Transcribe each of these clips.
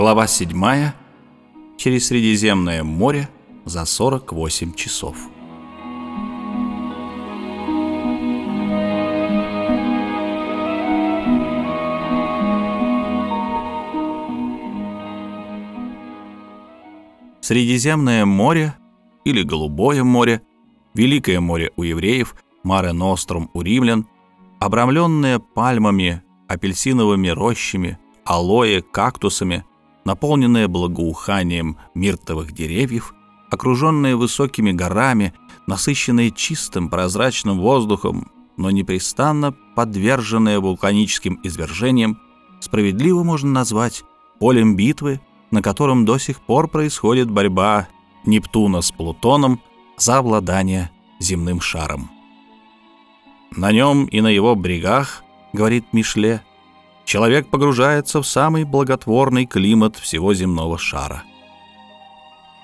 Глава 7. Через Средиземное море за 48 часов. Средиземное море или Голубое море, Великое море у евреев, Маре Нострум у римлян, обрамленное пальмами, апельсиновыми рощами, алоэ, кактусами, наполненное благоуханием миртовых деревьев, окруженное высокими горами, насыщенное чистым прозрачным воздухом, но непрестанно подверженное вулканическим извержениям, справедливо можно назвать полем битвы на котором до сих пор происходит борьба Нептуна с Плутоном за обладание земным шаром. На нем и на его брегах, говорит Мишле, человек погружается в самый благотворный климат всего земного шара.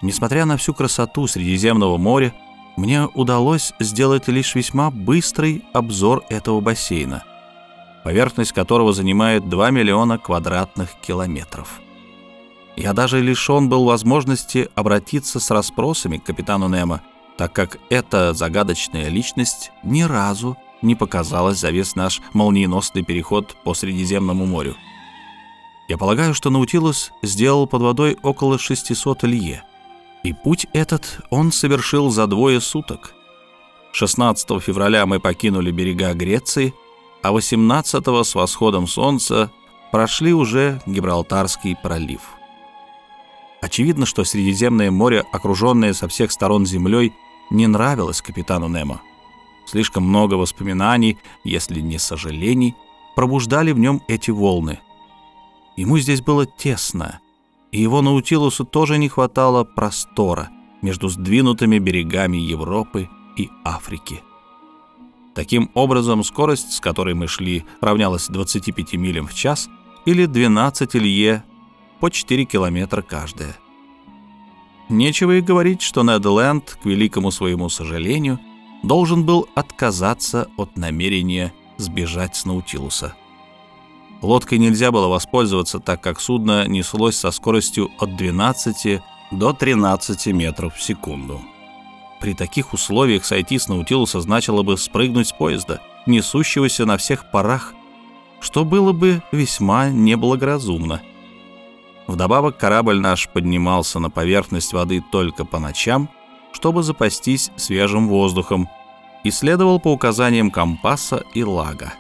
Несмотря на всю красоту Средиземного моря, мне удалось сделать лишь весьма быстрый обзор этого бассейна, поверхность которого занимает 2 миллиона квадратных километров. Я даже лишен был возможности обратиться с расспросами к капитану Немо, так как эта загадочная личность ни разу не показалась за весь наш молниеносный переход по Средиземному морю. Я полагаю, что Наутилус сделал под водой около 600 лье, и путь этот он совершил за двое суток. 16 февраля мы покинули берега Греции, а 18 с восходом солнца прошли уже Гибралтарский пролив. Очевидно, что Средиземное море, окруженное со всех сторон землей, не нравилось капитану Немо. Слишком много воспоминаний, если не сожалений, пробуждали в нем эти волны. Ему здесь было тесно, и его Наутилусу тоже не хватало простора между сдвинутыми берегами Европы и Африки. Таким образом, скорость, с которой мы шли, равнялась 25 милям в час или 12 лье по 4 километра каждая. Нечего и говорить, что Недленд, к великому своему сожалению, должен был отказаться от намерения сбежать с Наутилуса. Лодкой нельзя было воспользоваться, так как судно неслось со скоростью от 12 до 13 метров в секунду. При таких условиях сойти с Наутилуса значило бы спрыгнуть с поезда, несущегося на всех парах, что было бы весьма неблагоразумно – Вдобавок корабль наш поднимался на поверхность воды только по ночам, чтобы запастись свежим воздухом, и следовал по указаниям компаса и лага.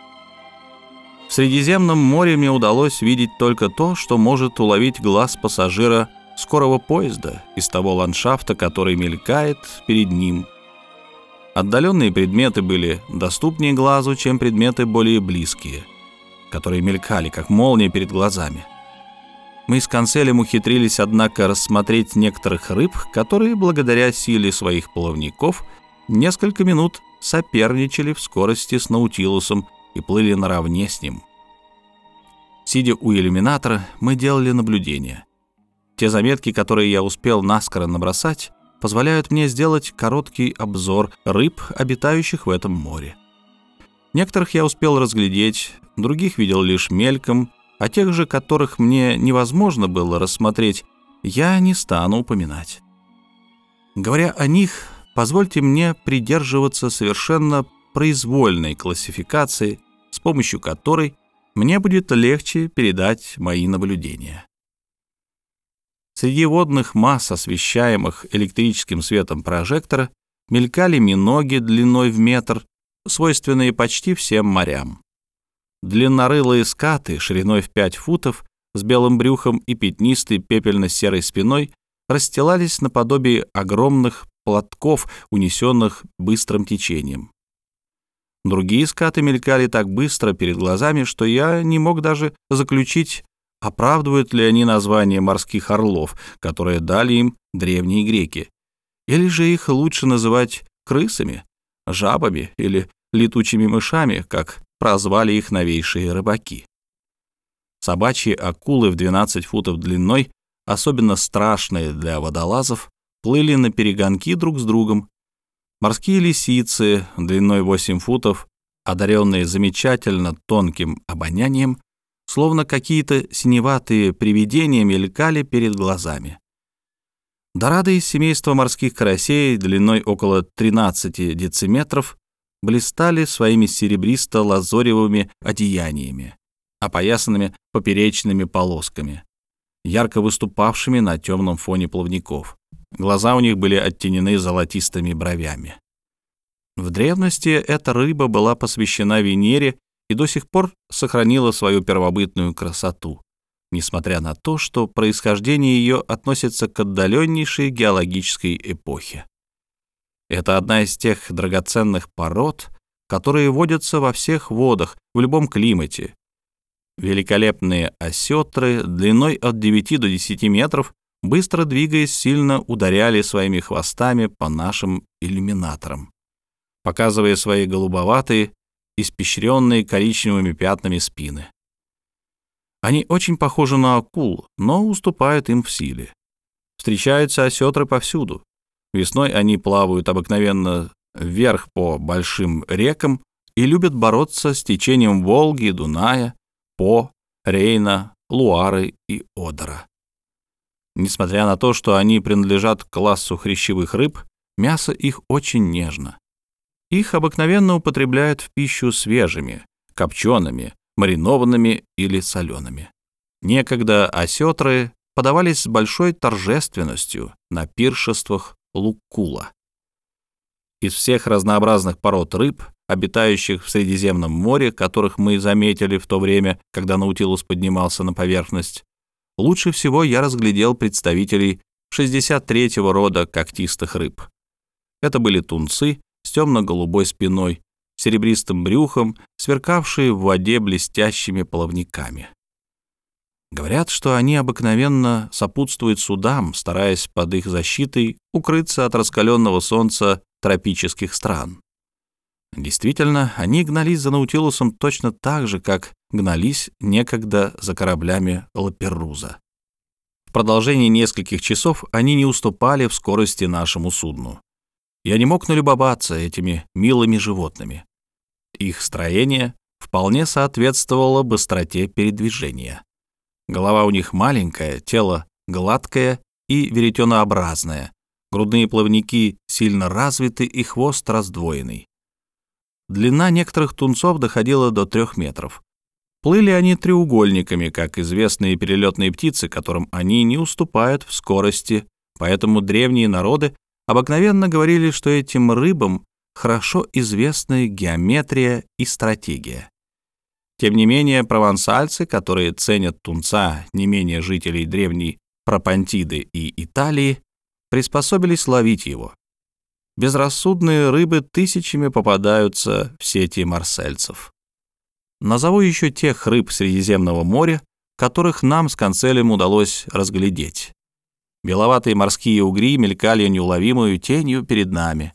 В Средиземном море мне удалось видеть только то, что может уловить глаз пассажира скорого поезда из того ландшафта, который мелькает перед ним. Отдаленные предметы были доступнее глазу, чем предметы более близкие, которые мелькали, как молния перед глазами. Мы с Канцелем ухитрились, однако, рассмотреть некоторых рыб, которые, благодаря силе своих плавников, несколько минут соперничали в скорости с Наутилусом и плыли наравне с ним. Сидя у иллюминатора, мы делали наблюдения. Те заметки, которые я успел наскоро набросать, позволяют мне сделать короткий обзор рыб, обитающих в этом море. Некоторых я успел разглядеть, других видел лишь мельком о тех же, которых мне невозможно было рассмотреть, я не стану упоминать. Говоря о них, позвольте мне придерживаться совершенно произвольной классификации, с помощью которой мне будет легче передать мои наблюдения. Среди водных масс, освещаемых электрическим светом прожектора, мелькали миноги длиной в метр, свойственные почти всем морям. Длиннорылые скаты шириной в 5 футов с белым брюхом и пятнистой пепельно-серой спиной расстилались наподобие огромных платков, унесенных быстрым течением. Другие скаты мелькали так быстро перед глазами, что я не мог даже заключить, оправдывают ли они название морских орлов, которое дали им древние греки, или же их лучше называть крысами, жабами или летучими мышами, как прозвали их новейшие рыбаки. Собачьи акулы в 12 футов длиной, особенно страшные для водолазов, плыли на перегонки друг с другом. Морские лисицы длиной 8 футов, одаренные замечательно тонким обонянием, словно какие-то синеватые привидения мелькали перед глазами. Дорады из семейства морских карасей длиной около 13 дециметров блистали своими серебристо-лазоревыми одеяниями, опоясанными поперечными полосками, ярко выступавшими на темном фоне плавников. Глаза у них были оттенены золотистыми бровями. В древности эта рыба была посвящена Венере и до сих пор сохранила свою первобытную красоту несмотря на то, что происхождение ее относится к отдаленнейшей геологической эпохе. Это одна из тех драгоценных пород, которые водятся во всех водах, в любом климате. Великолепные осетры длиной от 9 до 10 метров, быстро двигаясь, сильно ударяли своими хвостами по нашим иллюминаторам, показывая свои голубоватые, испещренные коричневыми пятнами спины. Они очень похожи на акул, но уступают им в силе. Встречаются осетры повсюду. Весной они плавают обыкновенно вверх по большим рекам и любят бороться с течением Волги, Дуная, По, Рейна, Луары и Одера. Несмотря на то, что они принадлежат к классу хрящевых рыб, мясо их очень нежно. Их обыкновенно употребляют в пищу свежими, копчеными, маринованными или солеными. Некогда осетры подавались с большой торжественностью на пиршествах луккула. Из всех разнообразных пород рыб, обитающих в Средиземном море, которых мы заметили в то время, когда Наутилус поднимался на поверхность, лучше всего я разглядел представителей 63-го рода когтистых рыб. Это были тунцы с темно-голубой спиной, серебристым брюхом, сверкавшие в воде блестящими плавниками. Говорят, что они обыкновенно сопутствуют судам, стараясь под их защитой укрыться от раскаленного солнца тропических стран. Действительно, они гнались за Наутилусом точно так же, как гнались некогда за кораблями Лаперруза. В продолжении нескольких часов они не уступали в скорости нашему судну. Я не мог налюбоваться этими милыми животными. Их строение вполне соответствовало быстроте передвижения. Голова у них маленькая, тело гладкое и веретенообразное, грудные плавники сильно развиты и хвост раздвоенный. Длина некоторых тунцов доходила до трех метров. Плыли они треугольниками, как известные перелетные птицы, которым они не уступают в скорости, поэтому древние народы обыкновенно говорили, что этим рыбам хорошо известны геометрия и стратегия. Тем не менее, провансальцы, которые ценят тунца не менее жителей древней Пропантиды и Италии, приспособились ловить его. Безрассудные рыбы тысячами попадаются в сети марсельцев. Назову еще тех рыб Средиземного моря, которых нам с канцелем удалось разглядеть. Беловатые морские угри мелькали неуловимую тенью перед нами.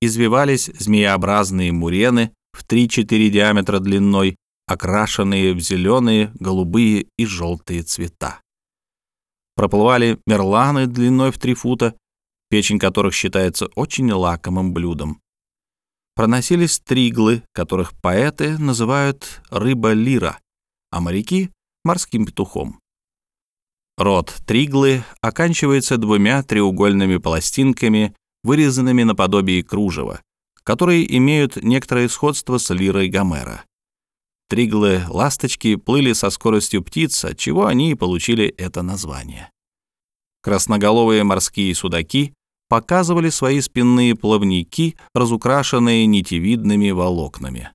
Извивались змееобразные мурены в 3-4 диаметра длиной, окрашенные в зеленые, голубые и желтые цвета. Проплывали мерланы длиной в 3 фута, печень которых считается очень лакомым блюдом. Проносились триглы, которых поэты называют рыба-лира, а моряки — морским петухом. Рот триглы оканчивается двумя треугольными пластинками, вырезанными наподобие кружева, которые имеют некоторое сходство с лирой Гомера. Триглы-ласточки плыли со скоростью птиц, отчего они и получили это название. Красноголовые морские судаки показывали свои спинные плавники, разукрашенные нитевидными волокнами.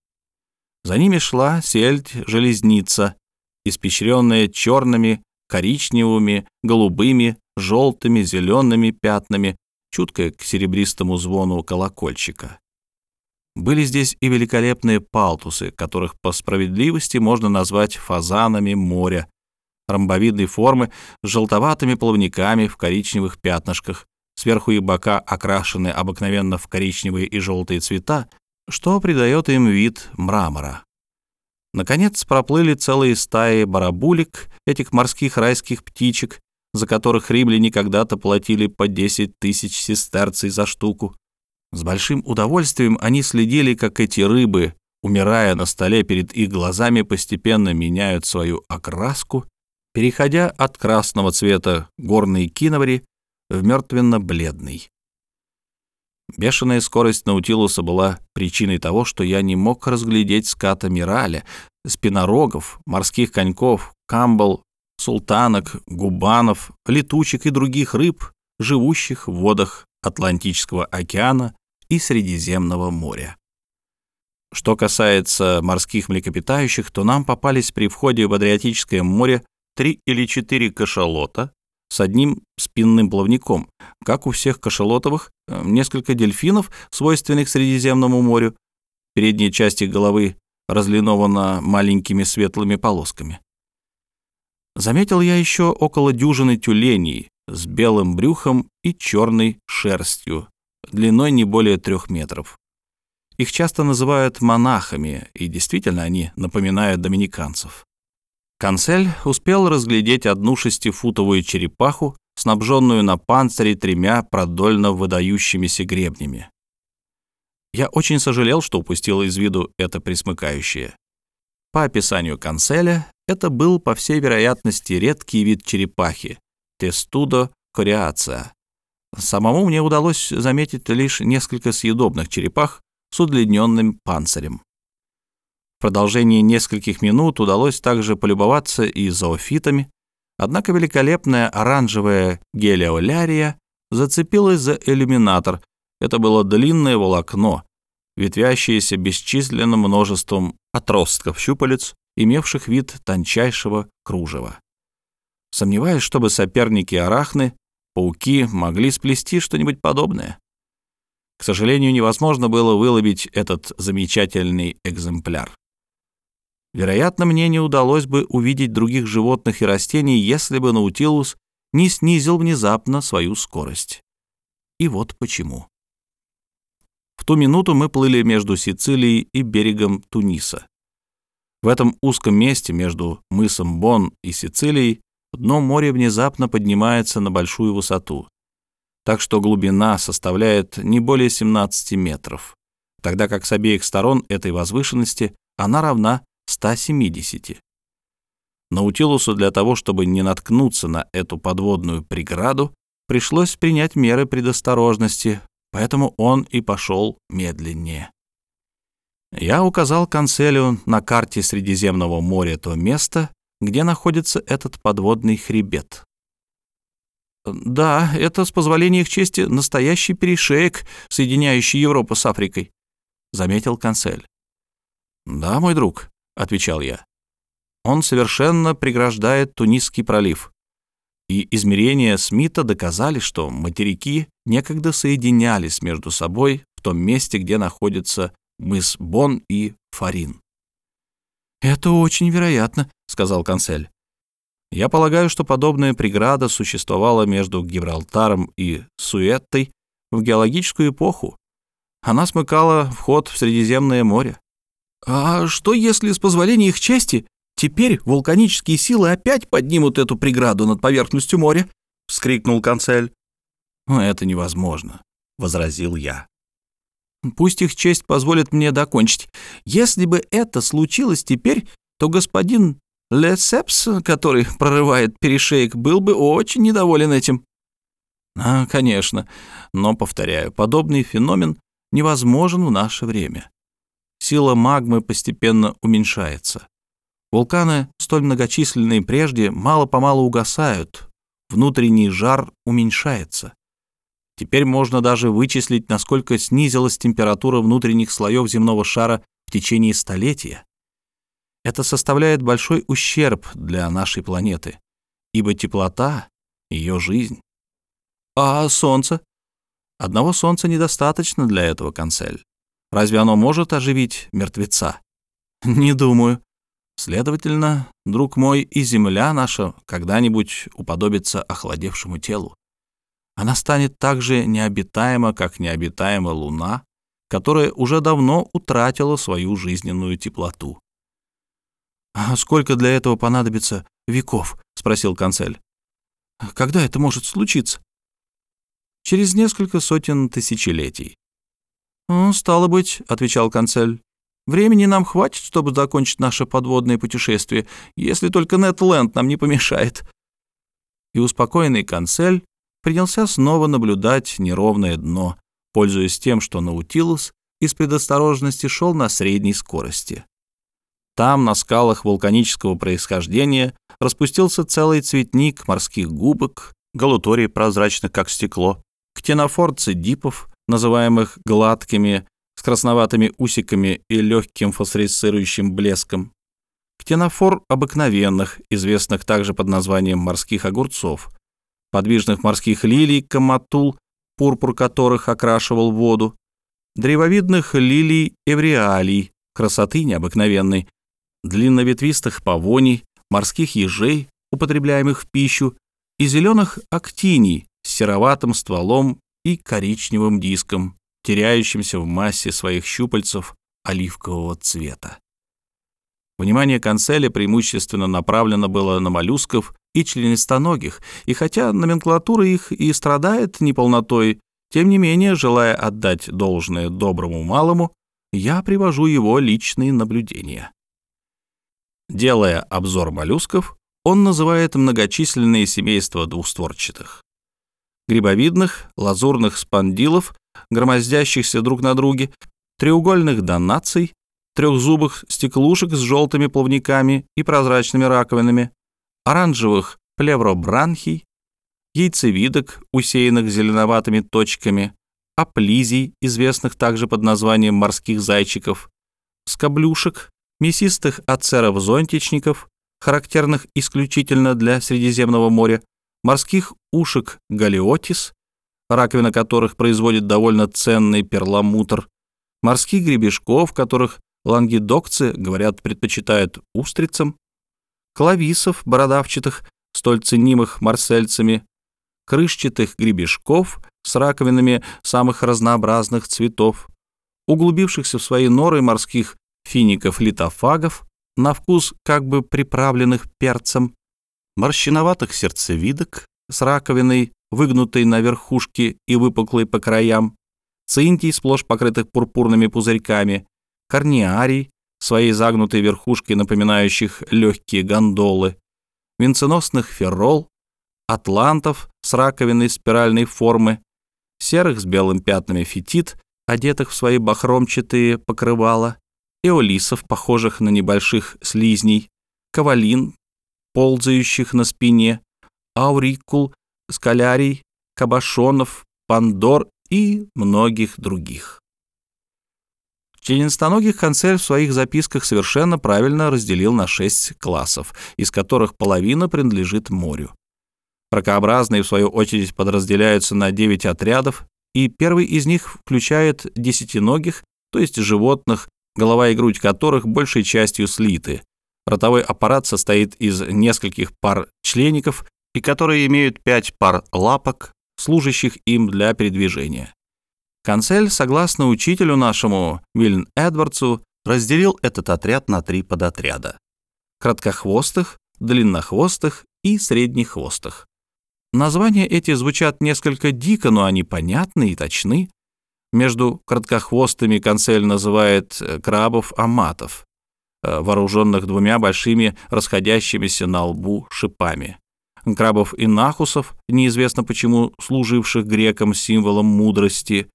За ними шла сельдь-железница, испещренная черными коричневыми, голубыми, желтыми, зелеными пятнами, чуткая к серебристому звону колокольчика. Были здесь и великолепные палтусы, которых по справедливости можно назвать фазанами моря, ромбовидной формы с желтоватыми плавниками в коричневых пятнышках, сверху и бока окрашены обыкновенно в коричневые и желтые цвета, что придает им вид мрамора. Наконец проплыли целые стаи барабулек, этих морских райских птичек, за которых римляне когда-то платили по 10 тысяч сестерций за штуку. С большим удовольствием они следили, как эти рыбы, умирая на столе перед их глазами, постепенно меняют свою окраску, переходя от красного цвета горной киновари в мертвенно-бледный. Бешеная скорость Наутилуса была причиной того, что я не мог разглядеть ската Мираля, спинорогов, морских коньков, камбал, султанок, губанов, летучек и других рыб, живущих в водах Атлантического океана и Средиземного моря. Что касается морских млекопитающих, то нам попались при входе в Адриатическое море три или четыре кашалота с одним спинным плавником, как у всех кашалотовых, э, несколько дельфинов, свойственных Средиземному морю, передней части головы разлинована маленькими светлыми полосками. Заметил я еще около дюжины тюленей с белым брюхом и черной шерстью, длиной не более трех метров. Их часто называют монахами, и действительно они напоминают доминиканцев. Канцель успел разглядеть одну шестифутовую черепаху, снабженную на панцире тремя продольно выдающимися гребнями. Я очень сожалел, что упустил из виду это присмыкающее. По описанию канцеля, это был, по всей вероятности, редкий вид черепахи — тестудо кориация. Самому мне удалось заметить лишь несколько съедобных черепах с удлиненным панцирем. В продолжении нескольких минут удалось также полюбоваться и зоофитами, однако великолепная оранжевая гелиолярия зацепилась за иллюминатор. Это было длинное волокно, ветвящееся бесчисленным множеством отростков щупалец, имевших вид тончайшего кружева. Сомневаюсь, чтобы соперники арахны, пауки, могли сплести что-нибудь подобное. К сожалению, невозможно было выловить этот замечательный экземпляр. Вероятно, мне не удалось бы увидеть других животных и растений, если бы Наутилус не снизил внезапно свою скорость. И вот почему. В ту минуту мы плыли между Сицилией и берегом Туниса. В этом узком месте между мысом Бон и Сицилией дно моря внезапно поднимается на большую высоту так что глубина составляет не более 17 метров, тогда как с обеих сторон этой возвышенности она равна 170. Наутилусу для того, чтобы не наткнуться на эту подводную преграду, пришлось принять меры предосторожности, поэтому он и пошел медленнее. Я указал Канцелю на карте Средиземного моря то место, где находится этот подводный хребет. Да, это, с позволения их чести, настоящий перешеек, соединяющий Европу с Африкой, заметил канцель. Да, мой друг, отвечал я. Он совершенно преграждает Тунисский пролив. И измерения Смита доказали, что материки некогда соединялись между собой в том месте, где находятся мыс Бон и Фарин. «Это очень вероятно», — сказал канцель. Я полагаю, что подобная преграда существовала между Гибралтаром и Суэттой в геологическую эпоху. Она смыкала вход в Средиземное море. А что если, с позволения их чести, теперь вулканические силы опять поднимут эту преграду над поверхностью моря? — вскрикнул канцель. «Ну, «Это невозможно», — возразил я. «Пусть их честь позволит мне докончить. Если бы это случилось теперь, то господин Лесепс, который прорывает перешейк, был бы очень недоволен этим. А, конечно, но, повторяю, подобный феномен невозможен в наше время. Сила магмы постепенно уменьшается. Вулканы, столь многочисленные прежде, мало-помалу угасают, внутренний жар уменьшается. Теперь можно даже вычислить, насколько снизилась температура внутренних слоев земного шара в течение столетия. Это составляет большой ущерб для нашей планеты, ибо теплота — ее жизнь. А солнце? Одного солнца недостаточно для этого, канцель. Разве оно может оживить мертвеца? Не думаю. Следовательно, друг мой, и земля наша когда-нибудь уподобится охладевшему телу. Она станет так же необитаема, как необитаема Луна, которая уже давно утратила свою жизненную теплоту. «А сколько для этого понадобится веков?» — спросил канцель. «Когда это может случиться?» «Через несколько сотен тысячелетий». «Ну, стало быть», — отвечал канцель, Времени нам хватит, чтобы закончить наше подводное путешествие, если только Нетленд нам не помешает». И успокоенный канцель принялся снова наблюдать неровное дно, пользуясь тем, что Наутилус из предосторожности шел на средней скорости. Там, на скалах вулканического происхождения, распустился целый цветник морских губок, галуторий прозрачных, как стекло, ктенофор цидипов, называемых гладкими, с красноватыми усиками и легким фосфорицирующим блеском, ктенофор обыкновенных, известных также под названием морских огурцов, подвижных морских лилий, каматул, пурпур которых окрашивал воду, древовидных лилий эвриалий, красоты необыкновенной, длинноветвистых павоний, морских ежей, употребляемых в пищу, и зеленых актиний с сероватым стволом и коричневым диском, теряющимся в массе своих щупальцев оливкового цвета. Внимание канцеля преимущественно направлено было на моллюсков и членистоногих, и хотя номенклатура их и страдает неполнотой, тем не менее, желая отдать должное доброму малому, я привожу его личные наблюдения. Делая обзор моллюсков, он называет многочисленные семейства двустворчатых. Грибовидных, лазурных спондилов, громоздящихся друг на друге, треугольных донаций, трехзубых стеклушек с желтыми плавниками и прозрачными раковинами, оранжевых плевробранхий, яйцевидок, усеянных зеленоватыми точками, аплизий, известных также под названием морских зайчиков, скоблюшек, мясистых ацеров-зонтичников, характерных исключительно для Средиземного моря, морских ушек галиотис, раковина которых производит довольно ценный перламутр, морских гребешков, которых лангедокцы, говорят, предпочитают устрицам, клависов бородавчатых, столь ценимых марсельцами, крышчатых гребешков с раковинами самых разнообразных цветов, углубившихся в свои норы морских фиников-литофагов, на вкус как бы приправленных перцем, морщиноватых сердцевидок с раковиной, выгнутой на верхушке и выпуклой по краям, цинтий, сплошь покрытых пурпурными пузырьками, корниарий, своей загнутой верхушкой, напоминающих легкие гондолы, венценосных феррол, атлантов с раковиной спиральной формы, серых с белым пятнами фетит, одетых в свои бахромчатые покрывала, эолисов, похожих на небольших слизней, кавалин, ползающих на спине, аурикул, скалярий, кабашонов, пандор и многих других. Членистоногих канцель в своих записках совершенно правильно разделил на шесть классов, из которых половина принадлежит морю. Ракообразные, в свою очередь, подразделяются на девять отрядов, и первый из них включает десятиногих, то есть животных, голова и грудь которых большей частью слиты. Ротовой аппарат состоит из нескольких пар члеников, и которые имеют пять пар лапок, служащих им для передвижения. Канцель, согласно учителю нашему Мильн Эдвардсу, разделил этот отряд на три подотряда. Краткохвостых, длиннохвостых и среднехвостых. Названия эти звучат несколько дико, но они понятны и точны. Между краткохвостыми канцель называет э, крабов-аматов, э, вооруженных двумя большими расходящимися на лбу шипами. Крабов и нахусов, неизвестно почему служивших грекам символом мудрости,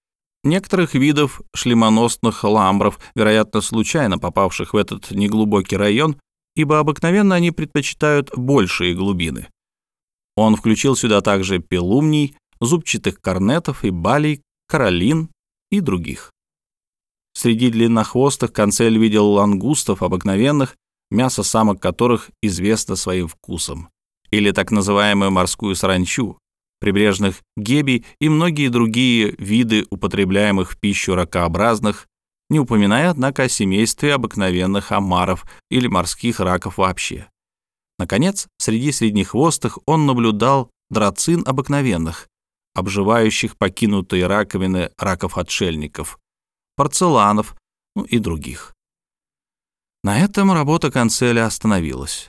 некоторых видов шлемоносных ламбров, вероятно, случайно попавших в этот неглубокий район, ибо обыкновенно они предпочитают большие глубины. Он включил сюда также пелумний, зубчатых корнетов и балей, каролин, и других. Среди длиннохвостых канцель видел лангустов обыкновенных, мясо самок которых известно своим вкусом, или так называемую морскую саранчу, прибрежных гебий и многие другие виды употребляемых в пищу ракообразных, не упоминая, однако, о семействе обыкновенных омаров или морских раков вообще. Наконец, среди среднехвостых он наблюдал драцин обыкновенных, обживающих покинутые раковины раков-отшельников, порцеланов ну, и других. На этом работа канцеля остановилась.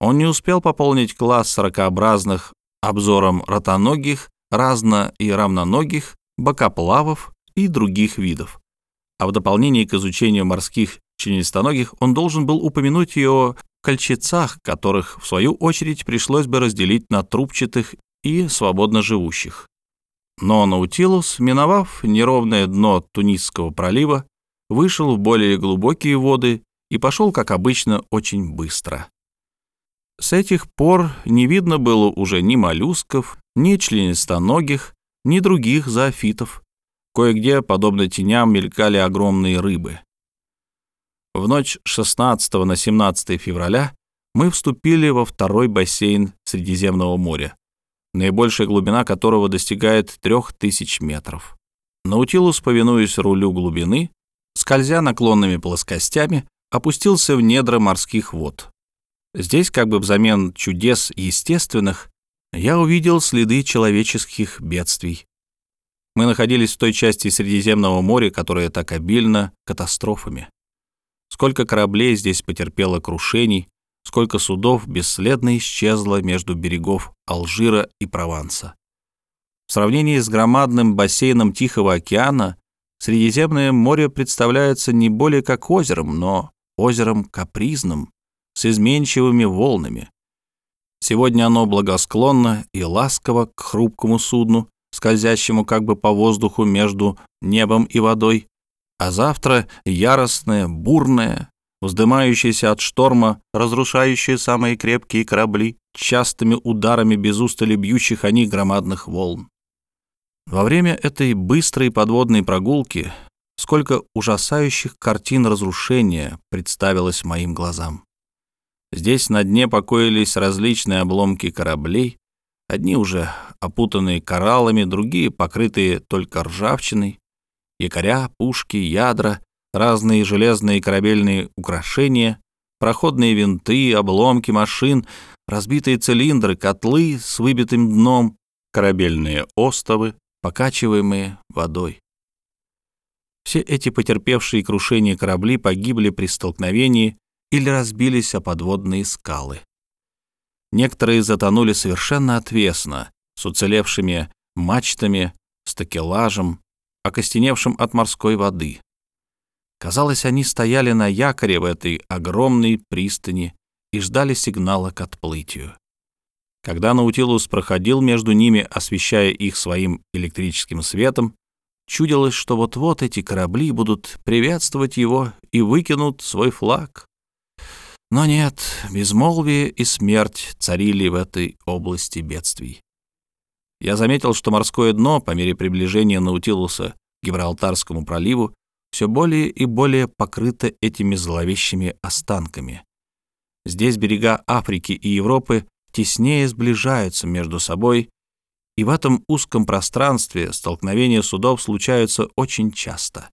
Он не успел пополнить класс ракообразных обзором ротоногих, разно- и равноногих, бокоплавов и других видов. А в дополнение к изучению морских членистоногих, он должен был упомянуть и о кольчицах, которых, в свою очередь, пришлось бы разделить на трубчатых и свободно живущих. Но Наутилус, миновав неровное дно Тунисского пролива, вышел в более глубокие воды и пошел, как обычно, очень быстро. С этих пор не видно было уже ни моллюсков, ни членистоногих, ни других зоофитов. Кое-где, подобно теням, мелькали огромные рыбы. В ночь 16 на 17 февраля мы вступили во второй бассейн Средиземного моря, наибольшая глубина которого достигает 3000 метров. Наутилус, повинуясь рулю глубины, скользя наклонными плоскостями, опустился в недра морских вод. Здесь, как бы взамен чудес естественных, я увидел следы человеческих бедствий. Мы находились в той части Средиземного моря, которая так обильна катастрофами. Сколько кораблей здесь потерпело крушений, сколько судов бесследно исчезло между берегов Алжира и Прованса. В сравнении с громадным бассейном Тихого океана Средиземное море представляется не более как озером, но озером капризным, с изменчивыми волнами. Сегодня оно благосклонно и ласково к хрупкому судну, скользящему как бы по воздуху между небом и водой, а завтра яростное, бурное, вздымающееся от шторма, разрушающее самые крепкие корабли, частыми ударами без устали бьющих они громадных волн. Во время этой быстрой подводной прогулки сколько ужасающих картин разрушения представилось моим глазам. Здесь на дне покоились различные обломки кораблей, одни уже опутанные кораллами, другие покрытые только ржавчиной, якоря, пушки, ядра, разные железные корабельные украшения, проходные винты, обломки машин, разбитые цилиндры, котлы с выбитым дном, корабельные остовы, покачиваемые водой. Все эти потерпевшие крушение корабли погибли при столкновении или разбились о подводные скалы. Некоторые затонули совершенно отвесно, с уцелевшими мачтами, с такелажем, окостеневшим от морской воды. Казалось, они стояли на якоре в этой огромной пристани и ждали сигнала к отплытию. Когда Наутилус проходил между ними, освещая их своим электрическим светом, чудилось, что вот-вот эти корабли будут приветствовать его и выкинут свой флаг. Но нет, безмолвие и смерть царили в этой области бедствий. Я заметил, что морское дно, по мере приближения Наутилуса к Гибралтарскому проливу, все более и более покрыто этими зловещими останками. Здесь берега Африки и Европы теснее сближаются между собой, и в этом узком пространстве столкновения судов случаются очень часто.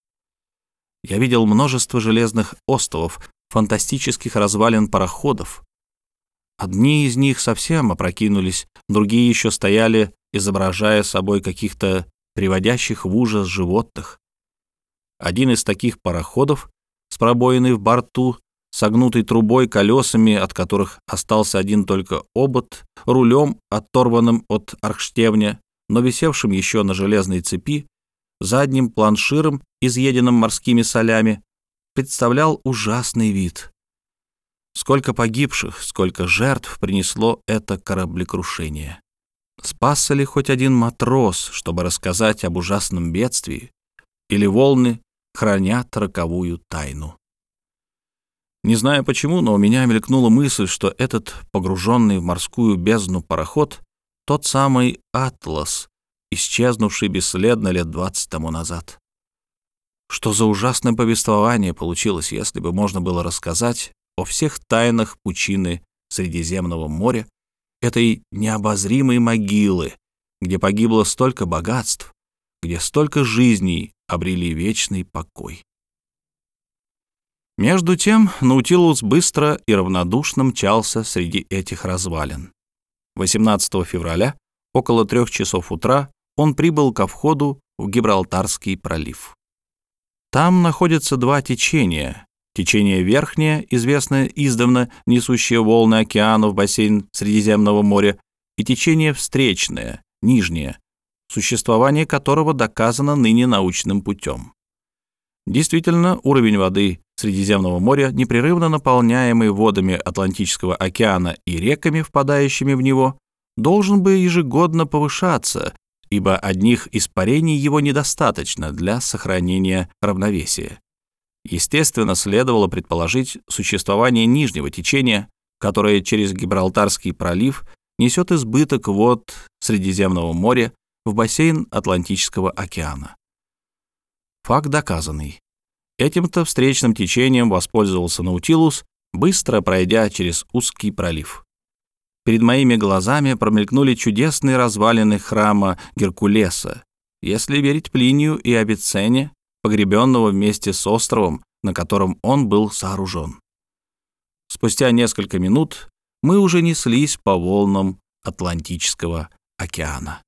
Я видел множество железных островов, фантастических развалин пароходов. Одни из них совсем опрокинулись, другие еще стояли, изображая собой каких-то приводящих в ужас животных. Один из таких пароходов с пробоиной в борту, согнутой трубой, колесами, от которых остался один только обод, рулем, оторванным от архштевня, но висевшим еще на железной цепи, задним планширом, изъеденным морскими солями, представлял ужасный вид. Сколько погибших, сколько жертв принесло это кораблекрушение. Спасся ли хоть один матрос, чтобы рассказать об ужасном бедствии, или волны хранят роковую тайну? Не знаю почему, но у меня мелькнула мысль, что этот погруженный в морскую бездну пароход — тот самый «Атлас», исчезнувший бесследно лет двадцать тому назад. Что за ужасное повествование получилось, если бы можно было рассказать о всех тайнах пучины Средиземного моря, этой необозримой могилы, где погибло столько богатств, где столько жизней обрели вечный покой. Между тем Наутилус быстро и равнодушно мчался среди этих развалин. 18 февраля, около трех часов утра, он прибыл ко входу в Гибралтарский пролив. Там находятся два течения. Течение верхнее, известное издавна, несущее волны океана в бассейн Средиземного моря, и течение встречное, нижнее, существование которого доказано ныне научным путем. Действительно, уровень воды Средиземного моря, непрерывно наполняемый водами Атлантического океана и реками, впадающими в него, должен бы ежегодно повышаться, ибо одних испарений его недостаточно для сохранения равновесия. Естественно, следовало предположить существование нижнего течения, которое через Гибралтарский пролив несет избыток вод Средиземного моря в бассейн Атлантического океана. Факт доказанный. Этим-то встречным течением воспользовался Наутилус, быстро пройдя через узкий пролив. Перед моими глазами промелькнули чудесные развалины храма Геркулеса, если верить Плинию и Авиценне, погребенного вместе с островом, на котором он был сооружен. Спустя несколько минут мы уже неслись по волнам Атлантического океана.